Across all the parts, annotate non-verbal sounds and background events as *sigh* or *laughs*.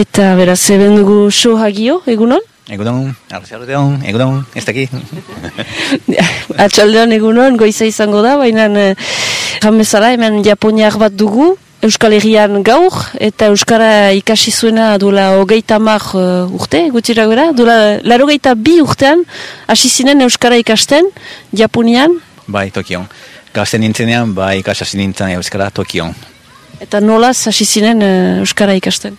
Eta beraz, eben dugu show hagio, egunon? Egunon, arratxaldeon, egunon, ez daki. *laughs* Atxaldeon egunon, goiza izango da, baina eh, bezala hemen Japoniak bat dugu, Euskal Herrian gaur, eta Euskara ikasi zuena duela hogeita mar uh, urte, gutxira gara, duela laro bi urtean, hasi zinen Euskara ikasten, Japonian. Bai, Tokion. Gazten nintzenean, bai, ikasasi nintzen Euskara Tokion. Eta nolaz hasi zinen uh, Euskara ikasten?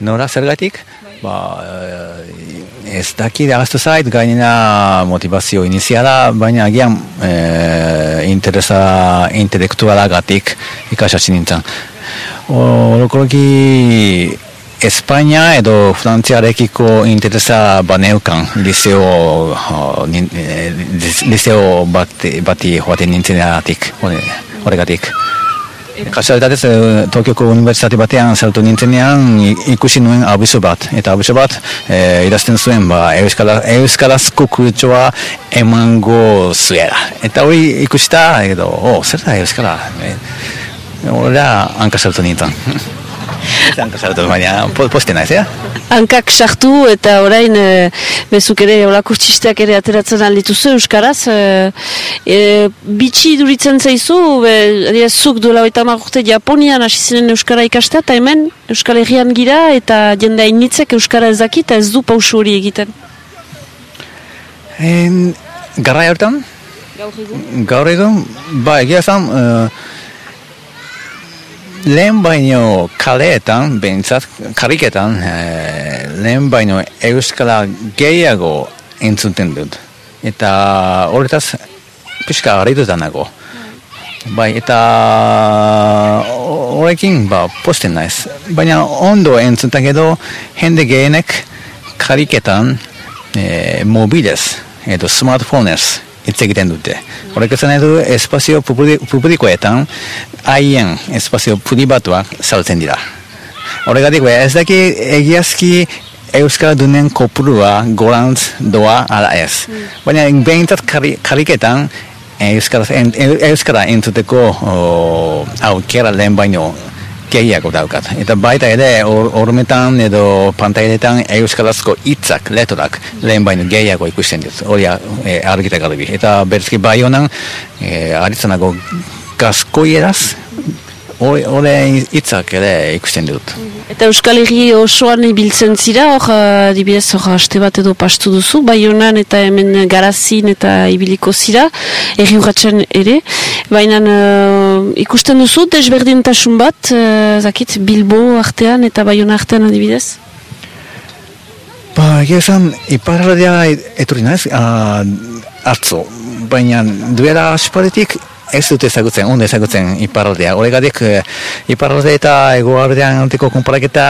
Nola zergatik? Ba, uh, ez daki da zait, gainena motivazio iniziala, baina agian uh, interesa intelektualagatik ikasasi nintzen. Orokorki Espainia edo Frantziarekiko interesa baneukan liceo, eh, liceo bati, bati joaten nintzeneatik, horregatik. Kasualitatez, eh, Tokioko Unibertsitate batean saltu nintzenean ikusi nuen abiso bat. Eta abiso bat, e, idazten zuen, ba, euskala, euskalazko kurtsoa emango zuela. Eta hori ikusita, edo, oh, zer da euskala? E, Hora, hanka sartu *laughs* nintzen. hanka sartu, baina poste naiz, ja? Hankak sartu eta orain e, bezuk ere olakurtsisteak ere ateratzen aldituzu Euskaraz. E, e, bitxi duritzen zaizu, be, zuk duela oita marrute Japonian hasi ziren Euskara ikastea, eta hemen Euskal Herrian gira eta jende hainitzek Euskara ez dakit ez du pausu hori egiten. En, garra hortan? Gaur egun? Gaur egun, ba, egia zan, lehen baino kaleetan, behintzat, kariketan, e, lehen baino euskala gehiago entzuten dut. Eta horretaz, pixka harritutan nago. Bai, eta horrekin, ba, posten naiz. Baina ondo entzuntak edo, jende gehienek kariketan e, mobilez, edo smartphonez, hitz egiten dute. Horrek esan edo espazio publikoetan haien espazio pribatuak saltzen dira. Horregatik, ez daki egiazki Euskara dunen kopurua gorantz doa ala ez. Mm. Baina behintzat kariketan Euskara, Euskara entzuteko aukera lehen baino gehiago daukat. Eta baita ere, hormetan edo pantailetan euskarazko hitzak, letorak, lehen baino gehiago ikusten dut. Hori e, argita garbi. Eta berzki bai honan, e, aritzanako gaskoieraz, hori hitzak ere ikusten dut. Eta Euskal Herri osoan ibiltzen zira, hor, dibidez, hor, haste bat edo pastu duzu, bai honan eta hemen garazin eta ibiliko zira, erri urratxan ere, baina uh, ikusten duzu, desberdintasun bat, uh, zakit, Bilbo artean eta bai artean adibidez? Ba, egia esan, iparradea eturri naiz, uh, atzo, baina duela aspaletik ez dut ezagutzen, ondo ezagutzen iparraldea. Horregatik, e, iparraldea eta egoardean antiko konparaketa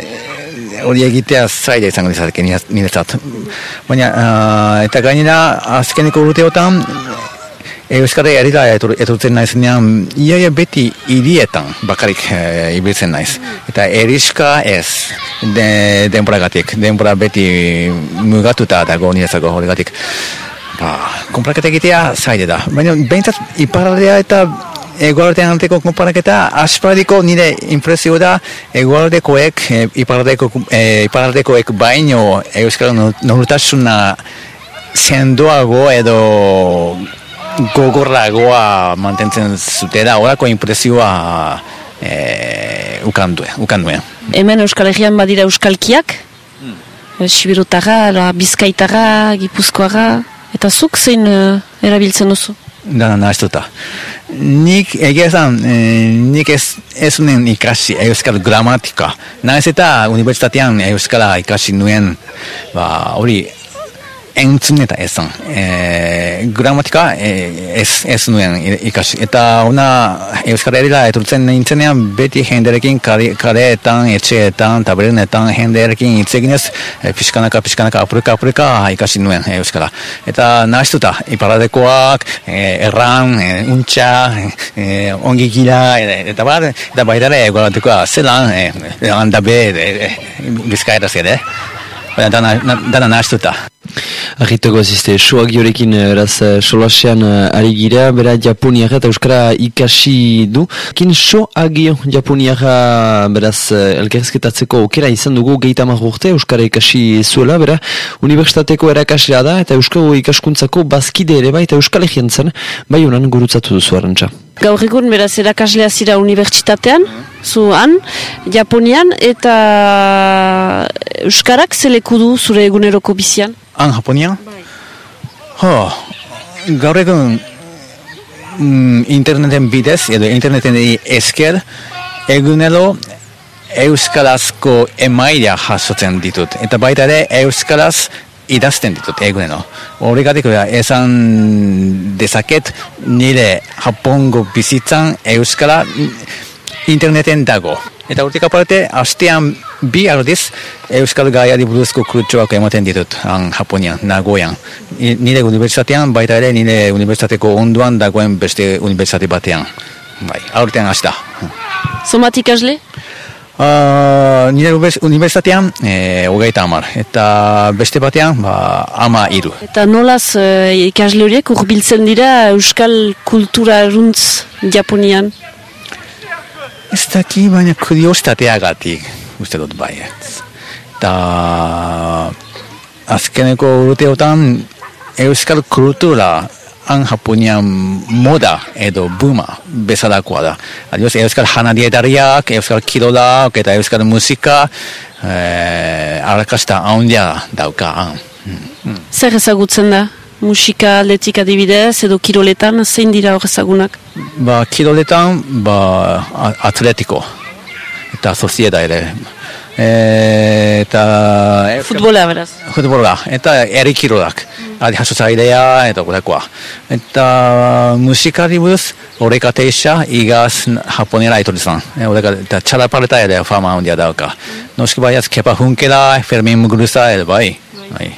eh, hori egitea zaila izango dizateke niretzat. Baina, uh, eta gainera, azkeneko urteotan, Euskara erita eturtzen naiz nean, iaia beti irietan bakarik e, ibiltzen naiz. Eta eriska ez, de, denboragatik, denbora beti mugatuta dago niretzako horregatik ba, konparaketa egitea zaide da. Baina, behintzat, iparaldea eta egualdean anteko konparaketa, asparadiko nire impresio da, egualdekoek, e, iparaldeko, e, iparaldekoek baino euskara nortasuna sendoago edo gogorragoa mantentzen zute da, horako impresioa e, ukanduen. Hemen Euskal Herrian badira Euskalkiak, hmm. Sibirutara, Bizkaitara, Gipuzkoara, Eta zuk zein uh, erabiltzen duzu? Dana nahaztuta. Nik egia esan, eh, nik ez, ez unen ikasi euskal gramatika. Nahez eta universitatean euskala ikasi nuen, ba, hori, entzun eta esan. E, gramatika e, ez, ez nuen ikasi. Eta ona Euskara Herrila eturtzen nintzenean beti jenderekin kareetan, etxeetan, tabernetan jenderekin itzeginez e, pixkanaka, pixkanaka, apurika, apurika ikasi nuen Euskara. Eta nahiztuta, iparadekoak, e, erran, e, untxa, e, ongi gila, e, eta bar, eta baitare egoratekoa, zelan, e, handabe, e, e, bizkaeraz ere. Baina dana, dana nahiztuta. Arritako azizte, soak jorekin eraz solasean ari gira, bera Japoniara eta Euskara ikasi du. Kin so agio Japoniara beraz elkerzketatzeko okera izan dugu geita urte Euskara ikasi zuela, bera Unibertsitateko erakaslea da eta Euskara ikaskuntzako bazkide ere bai eta Euskal Egiantzen bai honan gurutzatu duzu arantxa. Gaur egun beraz erakaslea zira unibertsitatean, zu han, Japonian eta Euskarak zeleku du zure eguneroko bizian? Han Japonian? Ho, gaur egun mm, interneten bidez, edo interneten esker, egunero euskarazko emaila jasotzen ditut. Eta baita ere euskaraz idazten ditut egunero. Horregatik esan dezaket nire japongo bizitzan euskara interneten dago. Eta urtik aparte, hastean bi aldiz Euskal Gaiari buruzko kurtsuak ematen ditut, han Japonian, Nagoyan. Nire unibertsitatean, baita ere nire unibertsitateko onduan dagoen beste unibertsitate batean. Bai, aurtean hasta. Zomat ikasle? Uh, nire unibertsitatean, e, hogeita amar. Eta beste batean, ba, ama iru. Eta nolaz uh, ikasle horiek urbiltzen dira Euskal kultura eruntz Japonian? Ez daki, baina kuriositateagatik, uste dut bai. Eta azkeneko urteotan euskal kultura han Japonian moda edo buma bezalakoa da. Adioz, euskal hanadietariak, euskal kirolak eta euskal musika eh, arrakasta handia dauka han. Zer ezagutzen da? Musika atletik adibidez edo kiroletan zein dira hor ezagunak? Ba, kiroletan ba, atletiko eta sozieda ere. E, eta... Futbola beraz? Futbola, eta eri kirolak. Mm. Adi zailea eta gurekoa. Eta musikari buruz horreka teisa igaz japonera etorri zen. E, eta txalapaleta ere fama handia dauka. Mm. Noski baiaz kepa hunkera, Fermin Muguruza ere bai. bai. bai.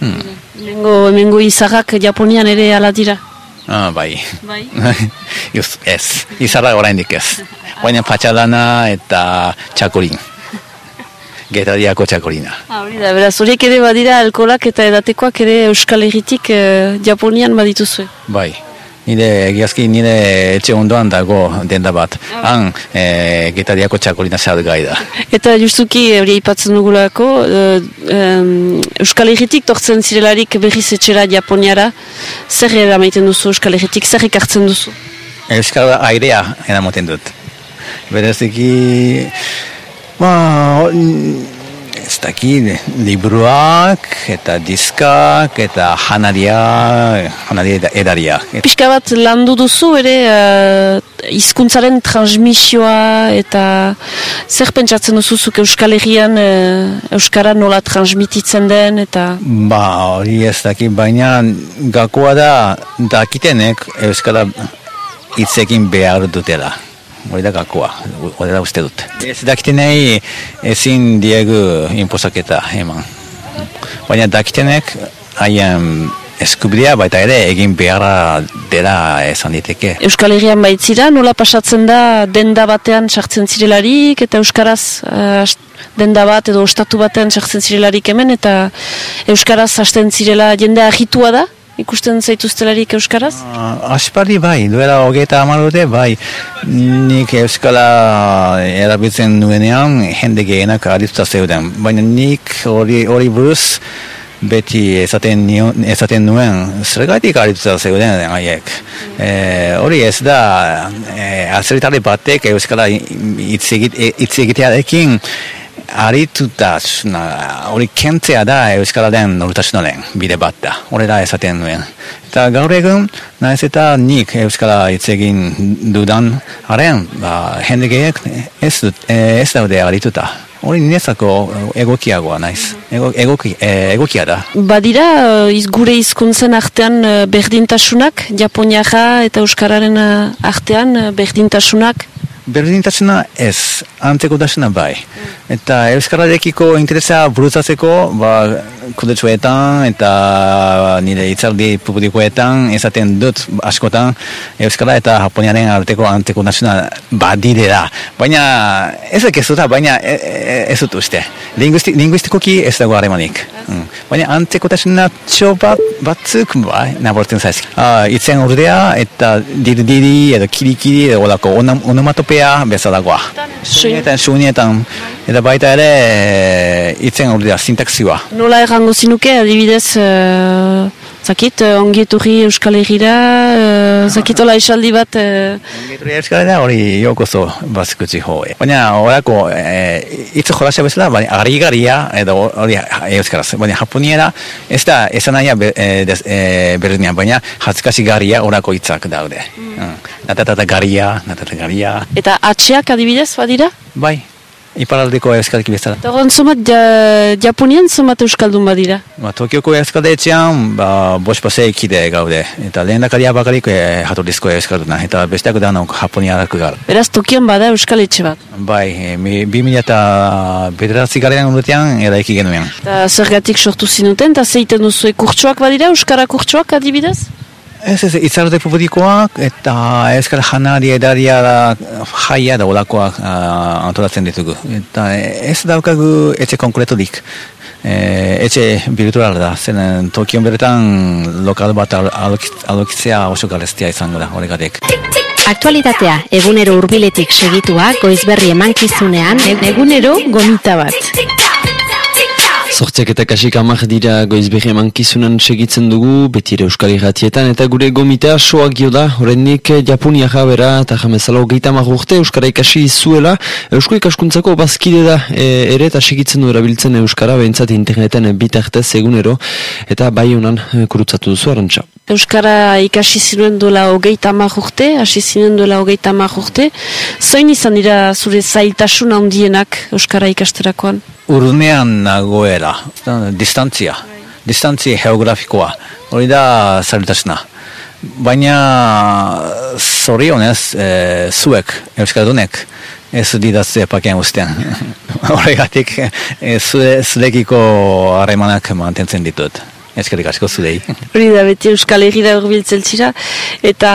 Hmm. Mengo, mengo izarrak Japonian ere ala dira? Ah, bai. Bai? *laughs* Just, ez. Izarrak oraindik ez. Baina patxalana eta txakolin. *laughs* Getariako txakolina. Ah, hori da, beraz, horiek ere badira alkolak eta edatekoak ere Euskal Herritik eh, Japonian badituzue. Bai nire egiazki nire etxe ondoan dago denda bat. Han, e, getariako txakolina zehar gai da. Eta justuki hori ipatzen dugulako, e, Euskal Herritik tortzen zirelarik berriz etxera Japoniara, zer eramaiten duzu Euskal Herritik, zer ekartzen duzu? Euskal airea eramaten dut. Bereziki, ba, ez daki, libruak, eta diskak, eta janaria, janaria edaria. Piska bat landu duzu ere uh, izkuntzaren transmisioa eta zer pentsatzen duzuzuk Euskal Herrian uh, Euskara nola transmititzen den eta... Ba, hori ez daki, baina gakoa da dakitenek Euskara hitzekin behar dutela hori da gakoa, hori da uste dut. Ez dakitenei ezin diegu inpozaketa eman. Baina dakitenek haien eskubidea baita ere egin beharra dela esan diteke. Euskal Herrian baitzira, nola pasatzen da denda batean sartzen zirelarik eta Euskaraz uh, denda bat edo ostatu batean sartzen zirelarik hemen eta Euskaraz hasten zirela jendea agitua da? Ikusten zaituztelarik Euskaraz? Uh, aspari bai, duela hogeita amarute bai, nik Euskala erabiltzen nuenean jende gehienak arituta zeuden. Baina nik hori, buruz beti esaten, esaten nuen, zergatik arituta zeuden haiek. E, hori ez da, e, azeritari batek Euskala hitz egitearekin aritutasuna, hori kentzea da Euskararen nortasunaren bide bat da, hori da esaten nuen. Eta gaur egun, nahez eta nik Euskara itzegin dudan, haren, ba, jendegeek ez, ez daude arituta. Hori ninezako egokiagoa naiz, Ego, egoki, e, egokia da. Badira, iz, gure hizkuntzen artean berdintasunak, Japoniara eta Euskararen artean berdintasunak? Berdintasuna ez, antzeko dasuna bai. Eta Euskararekiko interesa burutatzeko, ba, kudetsuetan eta nire itzaldi publikoetan esaten dut askotan Euskara eta Japoniaren arteko antzeko dasuna badide da. Baina ez ez baina e, e, ez dut uste. Linguistikoki ez dago aremanik. Mm. Baina antzekotasunatxo bat, batzuk bai, nabortzen zaizki. Uh, itzen urdea eta diri-diri edo kiri-kiri edo olako onam, onomatopea bezalagoa. Suinetan, suinetan, eta baita ere itzen urdea, sintaxioa. Nola errango zinuke, adibidez, uh, zakit, uh, ongi etorri Euskal Herriera, uh, zakitola esaldi bat... Uh, Ongi euskal da hori jokozo bazkutzi hoe. Baina horako e, itz jolasia bezala, baina ari-garia edo hori euskaraz. Baina japoniera ez da esan nahi be, e, des- e, berdinean, baina jatzkasi garia horako hitzak daude. Mm. Natatata garia, natatata garia. eta atxeak adibidez, badira? Bai, iparaldeko euskalki bezala. Eta horren zomat, ja, Japonian zomat Euskaldun badira. Ba, Tokioko euskaldetxean, ba, bost paseikide gaude. Eta lehen dakaria bakarik e, jatorrizko euskalduna. Eta besteak danok japoniarak gara. Beraz, Tokion bada Euskal bat. Bai, e, bi mila eta bederatzi garen urtean eraiki genuen. Eta zergatik sortu zinuten, eta zeiten duzu kurtsoak badira, Euskara kurtsoak adibidez? Ez ez, itzarde publikoak eta euskal janari edaria da da olakoak antolatzen ditugu. Eta ez daukagu etxe konkreturik. E, etxe virtual da, zen Tokion lokal bat al- alokit- alokitzea oso garestia izango da, horregatik. Aktualitatea egunero hurbiletik segitua goizberri emankizunean egunero gomita bat. Zortziak eta kasik amak dira goizbehi emankizunan segitzen dugu, beti ere euskal irratietan, eta gure gomitea soak gio da, horrendik Japonia jabera, eta jamezala hogeita amak urte euskara ikasi zuela, eusko ikaskuntzako bazkide da e, ere, eta segitzen du erabiltzen euskara, behintzat interneten bitartez egunero, eta bai honan kurutzatu duzu arantxa. Euskara ikasi zinuen duela hogeita hamar urte, hasi zinen duela hogeita hamar urte. Zoin izan dira zure zailtasun handienak Euskara ikasterakoan? Urnean nagoela, distantzia, distantzia geografikoa, hori da zailtasuna. Baina zorionez, e, zuek, Euskaldunek, ez didatze pakean ustean. *laughs* Horregatik, e, zure, zurekiko harremanak mantentzen ditut. Eskerrik asko zurei. *laughs* Hori da beti Euskal Herriera urbiltzen zira. Eta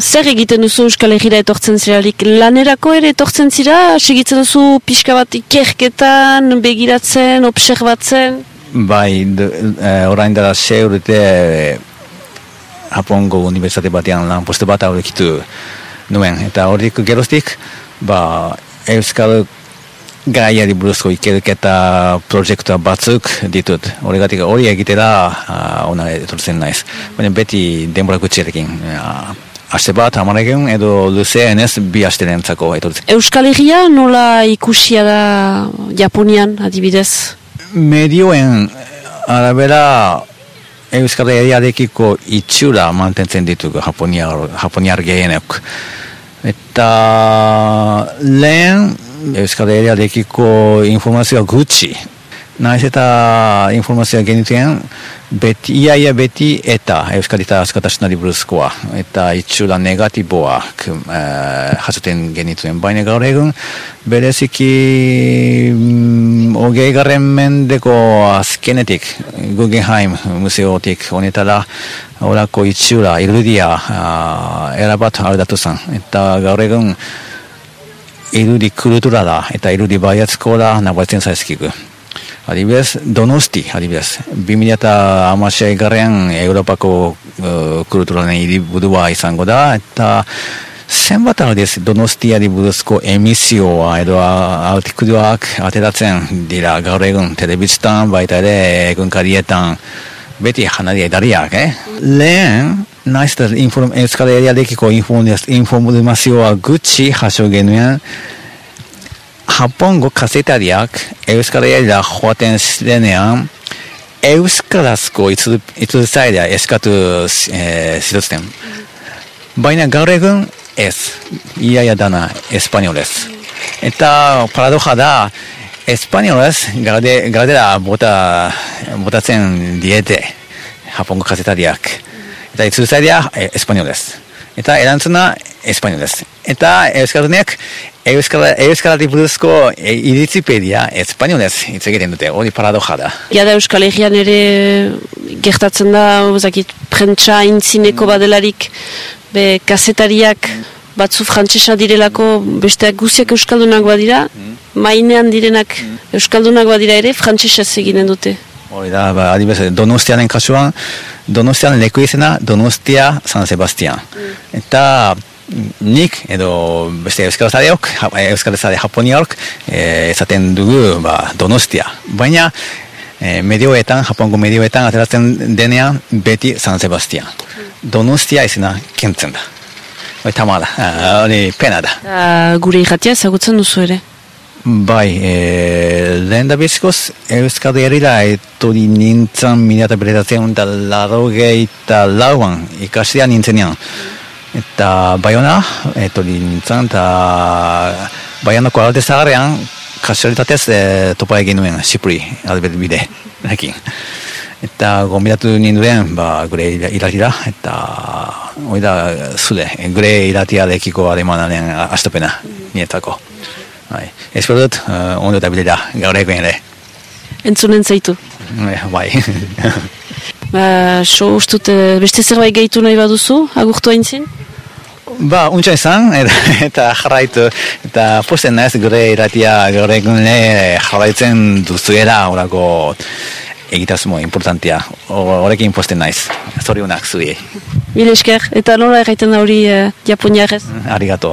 zer egiten duzu Euskal Herriera etortzen zirarik? Lanerako ere etortzen zira? Segitzen duzu pixka bat ikerketan, begiratzen, observatzen? Bai, e, orain dara se urte e, Japongo unibertsitate batean lan poste bat aurkitu nuen. Eta horrik geroztik, ba, Euskal gaiari buruzko ikerketa proiektua batzuk ditut. Horregatik hori egitera uh, ona etortzen naiz. Baina beti denbora gutxiarekin. Uh, aste bat, amarekin, edo luzeen ez bi asterentzako etortzen. Euskal Herria nola ikusia da Japonian adibidez? medioen arabera Euskal Herriarekiko itxura mantentzen ditugu Japoniar, Japoniar gehienek. Eta lehen Euskal Herriarekiko informazioa gutxi. Naiz eta informazioa genituen, beti, iaia beti eta Euskalita askatasunari buruzkoa. Eta itxura negatiboak eh, jasoten genituen. Baina gaur egun, bereziki mm, hogei garren mendeko azkenetik, Guggenheim museotik, honetara horako itxura, irudia uh, erabat aldatu zen. Eta gaur egun, irudi kultura da, eta irudi baiatzko da nabatzen zaizkigu. Adibidez, Donosti, adibidez. 2006 garrean Europako uh, kulturalen hiribudua izango da, eta zenbat aldiz Donostiari buruzko emisioa edo artikuluak ateratzen dira gaur egun telebistan, baita ere egunkarietan beti janari edariak, eh? Lehen, naiz eta inform, Euskal Herriarekiko inform- informazioa gutxi jaso genuen, Japongo kazetariak Euskal Herriera joaten zirenean, Euskarazko itzul- eskatu e, zituzten. Baina gaur egun ez, iaia dana espainolez. Eta paradoja da, espainolez galde, galdera bota, botatzen diete Japongo kazetariak. Eta itzultzailea e, espainolez. Eta erantzuna espainolez. Eta Euskaldunek Euskal, Euskalari buruzko e, iritzipedia espainolez hitz egiten dute, hori paradoja da. Jada Euskal Herrian ere gertatzen da, zakit, prentsa intzineko badelarik, be, kazetariak batzu frantsesa direlako, besteak guziak Euskaldunak badira, mainean direnak Euskaldunak badira ere, frantsesez eginen dute. Hori da, ba, adibidez, Donostianen kasuan, Donostian leku izena Donostia San Sebastian. Eta nik edo beste euskarazaleok, euskarazale japoniarok, e, esaten dugu ba, Donostia. Baina e, medioetan, japongo medioetan ateratzen denean beti San Sebastian. Donostia izena kentzen da. Hori tamala, ah, hori pena da. Gure irratia ezagutzen duzu ere. Bai, e, lehen da bizkoz, Euskadi herrira etori nintzen mila eta beretatzen eta laro eta lauan ikasia nintzenean. Eta baiona, etori nintzen eta baionako alde zaharrean kasualitatez e, topa egin nuen, Sipri, albert bide, nekin. Eta gombidatu ninduen, ba, gure iratira, eta hori da, zule, gure iratia lekiko ademanaren astopena, nietako. Bai, espero dut, uh, ondo eta bilera, gaur egoen ere. Entzunen zaitu. Eh, Bai, *laughs* Ba, so ustut, eh, beste zerbait gehitu nahi baduzu, agurtu hain zin? ba, untsa izan, eta, eta jarraitu, eta posten naiz gure iratia, gaur egun ere jarraitzen duzuela, horako egitasmo importantia, horrekin posten naiz, zorionak zuei, Mil esker, eta nola erraiten hori uh, japoniarez? arigato.